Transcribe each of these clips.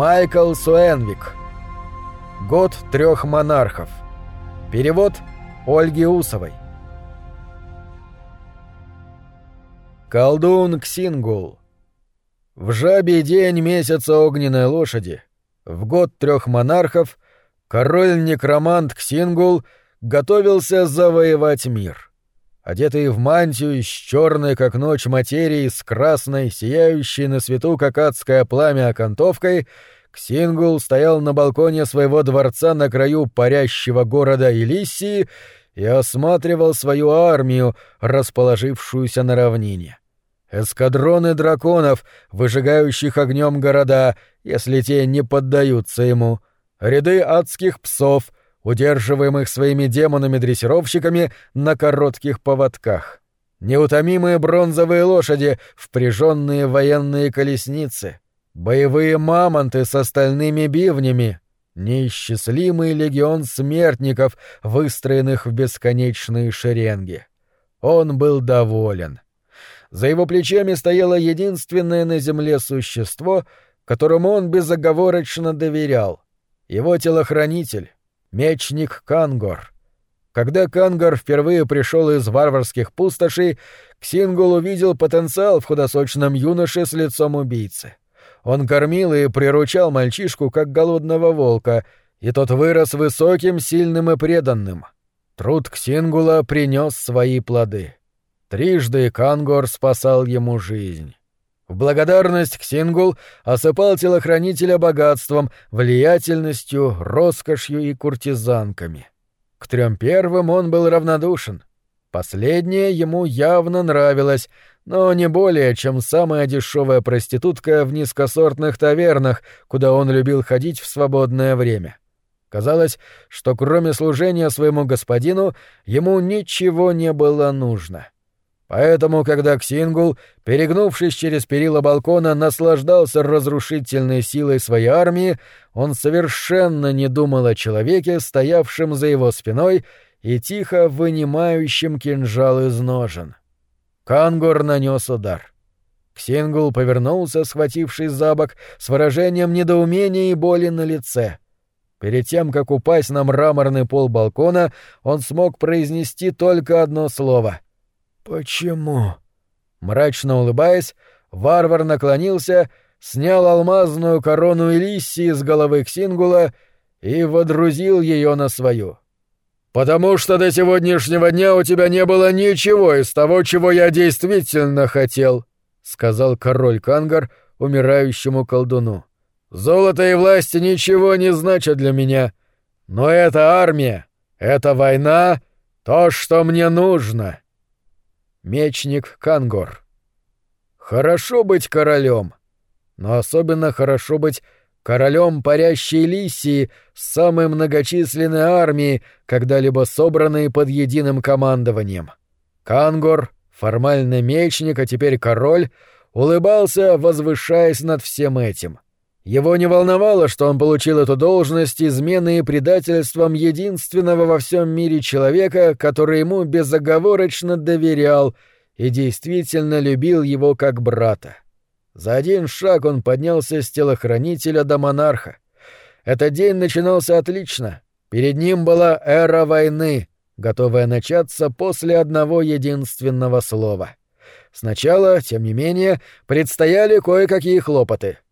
Майкл Суэнвик. Год трех монархов. Перевод Ольги Усовой. Колдун Ксингул. В жабе день месяца огненной лошади, в год трех монархов, король-некромант Ксингул готовился завоевать мир. Одетый в мантию из черной, как ночь, материи с красной, сияющей на свету, как адское пламя окантовкой, Ксингул стоял на балконе своего дворца на краю парящего города Элиссии и осматривал свою армию, расположившуюся на равнине. Эскадроны драконов, выжигающих огнем города, если те не поддаются ему. Ряды адских псов, удерживаемых своими демонами-дрессировщиками на коротких поводках. Неутомимые бронзовые лошади, впряженные военные колесницы. Боевые мамонты с остальными бивнями. Неисчислимый легион смертников, выстроенных в бесконечные шеренги. Он был доволен. — за его плечами стояло единственное на земле существо, которому он безоговорочно доверял. Его телохранитель, мечник Кангор. Когда Кангор впервые пришел из варварских пустошей, Ксингул увидел потенциал в худосочном юноше с лицом убийцы. Он кормил и приручал мальчишку, как голодного волка, и тот вырос высоким, сильным и преданным. Труд Ксингула принес свои плоды. Трижды Кангор спасал ему жизнь. В благодарность Ксингул осыпал телохранителя богатством, влиятельностью, роскошью и куртизанками. К трем первым он был равнодушен. Последнее ему явно нравилось, но не более, чем самая дешевая проститутка в низкосортных тавернах, куда он любил ходить в свободное время. Казалось, что кроме служения своему господину ему ничего не было нужно. — Поэтому, когда Ксингул, перегнувшись через перила балкона, наслаждался разрушительной силой своей армии, он совершенно не думал о человеке, стоявшем за его спиной и тихо вынимающем кинжал из ножен. Кангор нанес удар. Ксингул повернулся, схватившись за бок, с выражением недоумения и боли на лице. Перед тем, как упасть на мраморный пол балкона, он смог произнести только одно слово — «Почему?» Мрачно улыбаясь, варвар наклонился, снял алмазную корону Элиссии с головы Ксингула и водрузил ее на свою. «Потому что до сегодняшнего дня у тебя не было ничего из того, чего я действительно хотел», — сказал король Кангар умирающему колдуну. «Золото и власть ничего не значат для меня, но эта армия, эта война — то, что мне нужно». Мечник Кангор. Хорошо быть королем, но особенно хорошо быть королем парящей Лисии с самой многочисленной армией, когда-либо собранной под единым командованием. Кангор, формально мечник, а теперь король, улыбался, возвышаясь над всем этим — его не волновало, что он получил эту должность измены и предательством единственного во всем мире человека, который ему безоговорочно доверял и действительно любил его как брата. За один шаг он поднялся с телохранителя до монарха. Этот день начинался отлично. Перед ним была эра войны, готовая начаться после одного единственного слова. Сначала, тем не менее, предстояли кое-какие хлопоты —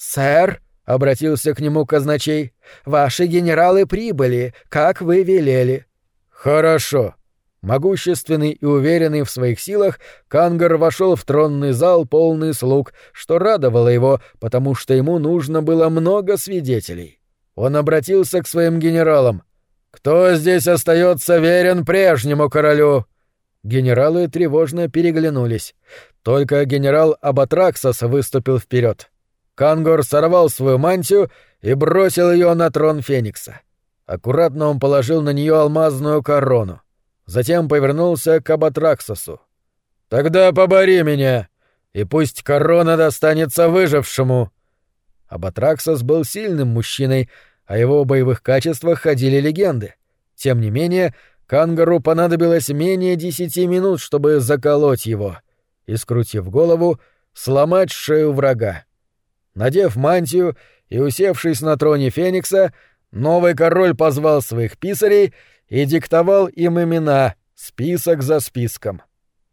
«Сэр», — обратился к нему казначей, — «ваши генералы прибыли, как вы велели». «Хорошо». Могущественный и уверенный в своих силах, Кангар вошел в тронный зал полный слуг, что радовало его, потому что ему нужно было много свидетелей. Он обратился к своим генералам. «Кто здесь остается верен прежнему королю?» Генералы тревожно переглянулись. Только генерал Абатраксас выступил вперед. Кангор сорвал свою мантию и бросил ее на трон Феникса. Аккуратно он положил на нее алмазную корону. Затем повернулся к Абатраксосу. «Тогда побори меня, и пусть корона достанется выжившему». Абатраксос был сильным мужчиной, о его боевых качествах ходили легенды. Тем не менее, Кангару понадобилось менее десяти минут, чтобы заколоть его и, скрутив голову, сломать шею врага. Надев мантию и усевшись на троне Феникса, новый король позвал своих писарей и диктовал им имена, список за списком.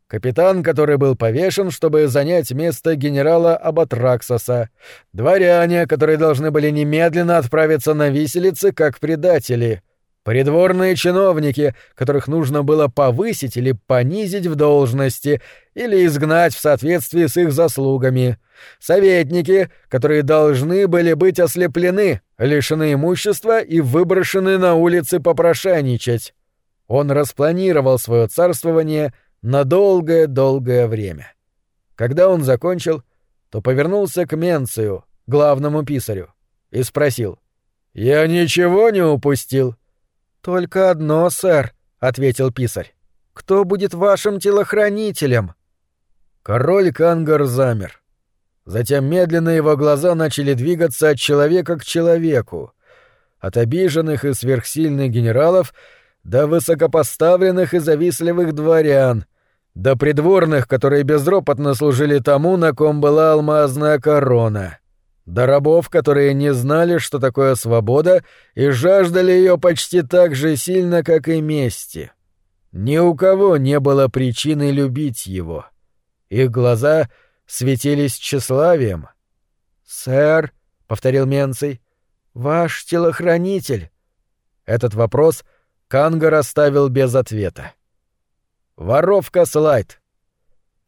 Капитан, который был повешен, чтобы занять место генерала Абатраксоса, дворяне, которые должны были немедленно отправиться на виселицы как предатели, придворные чиновники, которых нужно было повысить или понизить в должности, или изгнать в соответствии с их заслугами, советники, которые должны были быть ослеплены, лишены имущества и выброшены на улицы попрошайничать. Он распланировал свое царствование на долгое-долгое время. Когда он закончил, то повернулся к Менцию, главному писарю, и спросил. «Я ничего не упустил?» «Только одно, сэр», — ответил писарь. «Кто будет вашим телохранителем?» Король Кангар замер. Затем медленно его глаза начали двигаться от человека к человеку, от обиженных и сверхсильных генералов до высокопоставленных и завистливых дворян, до придворных, которые безропотно служили тому, на ком была алмазная корона, до рабов, которые не знали, что такое свобода, и жаждали ее почти так же сильно, как и мести. Ни у кого не было причины любить его — их глаза светились тщеславием. «Сэр», — повторил Менций, — «ваш телохранитель». Этот вопрос Кангар оставил без ответа. Воровка Слайд.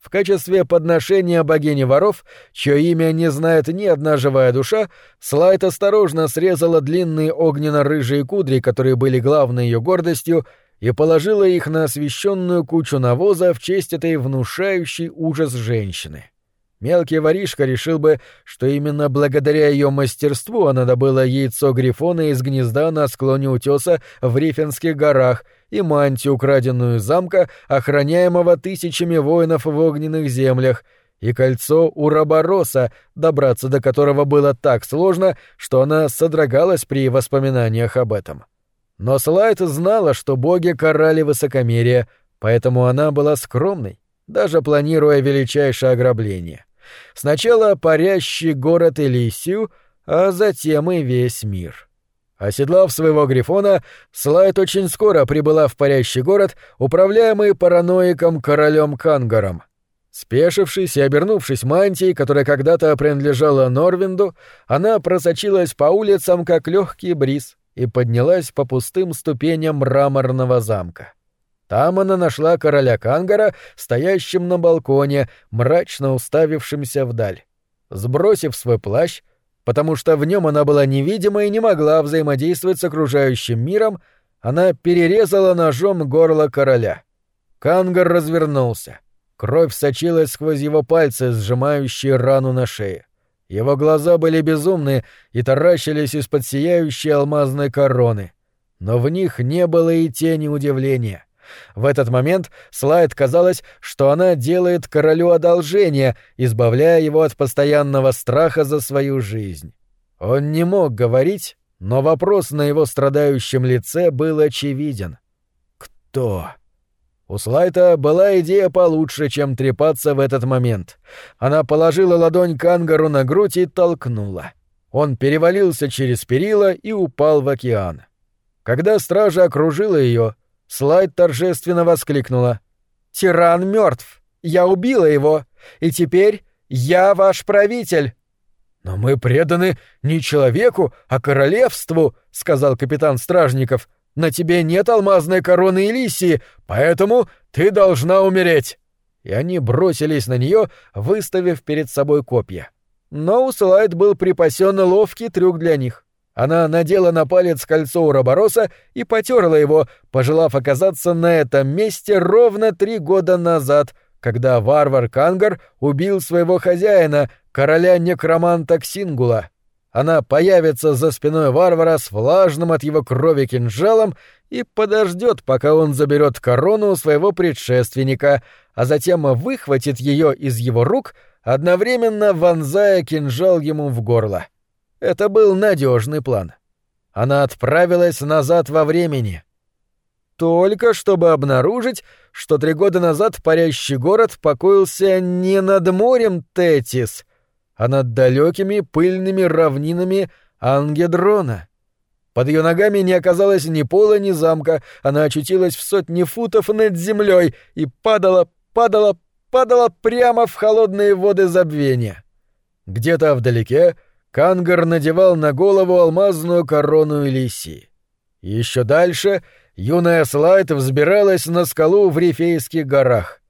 В качестве подношения богини воров, чье имя не знает ни одна живая душа, Слайд осторожно срезала длинные огненно-рыжие кудри, которые были главной ее гордостью, и положила их на освещенную кучу навоза в честь этой внушающей ужас женщины. Мелкий воришка решил бы, что именно благодаря ее мастерству она добыла яйцо грифона из гнезда на склоне утеса в Рифенских горах и мантию, украденную замка, охраняемого тысячами воинов в огненных землях, и кольцо Урабороса, добраться до которого было так сложно, что она содрогалась при воспоминаниях об этом. — но Слайд знала, что боги карали высокомерие, поэтому она была скромной, даже планируя величайшее ограбление. Сначала парящий город Элисию, а затем и весь мир. Оседлав своего грифона, Слайд очень скоро прибыла в парящий город, управляемый параноиком королем Кангаром. Спешившись и обернувшись мантией, которая когда-то принадлежала Норвинду, она просочилась по улицам, как легкий бриз, и поднялась по пустым ступеням мраморного замка. Там она нашла короля Кангара, стоящим на балконе, мрачно уставившимся вдаль. Сбросив свой плащ, потому что в нем она была невидима и не могла взаимодействовать с окружающим миром, она перерезала ножом горло короля. Кангар развернулся. Кровь сочилась сквозь его пальцы, сжимающие рану на шее. Его глаза были безумны и таращились из-под сияющей алмазной короны. Но в них не было и тени удивления. В этот момент Слайд казалось, что она делает королю одолжение, избавляя его от постоянного страха за свою жизнь. Он не мог говорить, но вопрос на его страдающем лице был очевиден. «Кто?» У Слайта была идея получше, чем трепаться в этот момент. Она положила ладонь Кангару на грудь и толкнула. Он перевалился через перила и упал в океан. Когда стража окружила ее, Слайд торжественно воскликнула. «Тиран мертв! Я убила его! И теперь я ваш правитель!» «Но мы преданы не человеку, а королевству», — сказал капитан Стражников. На тебе нет алмазной короны Элисии, поэтому ты должна умереть!» И они бросились на нее, выставив перед собой копья. Но у Слайд был припасен ловкий трюк для них. Она надела на палец кольцо Урабороса и потерла его, пожелав оказаться на этом месте ровно три года назад, когда варвар Кангар убил своего хозяина, короля некроманта Ксингула. Она появится за спиной варвара с влажным от его крови кинжалом и подождет, пока он заберет корону своего предшественника, а затем выхватит ее из его рук, одновременно вонзая кинжал ему в горло. Это был надежный план. Она отправилась назад во времени. Только чтобы обнаружить, что три года назад парящий город покоился не над морем Тетис, а над далекими пыльными равнинами Ангедрона. Под ее ногами не оказалось ни пола, ни замка, она очутилась в сотне футов над землей и падала, падала, падала прямо в холодные воды забвения. Где-то вдалеке Кангар надевал на голову алмазную корону Элисии. Еще дальше юная Слайд взбиралась на скалу в Рифейских горах.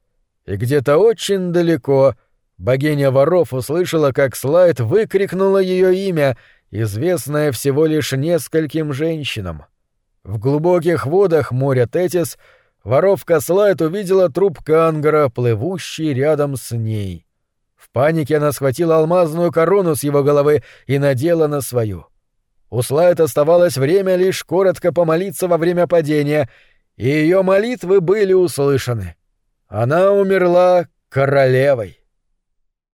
И где-то очень далеко богиня воров услышала, как Слайд выкрикнула ее имя, известное всего лишь нескольким женщинам. В глубоких водах моря Тетис воровка Слайд увидела труп Кангара, плывущий рядом с ней. Панике она схватила алмазную корону с его головы и надела на свою. У Слайд оставалось время лишь коротко помолиться во время падения, и ее молитвы были услышаны. Она умерла королевой.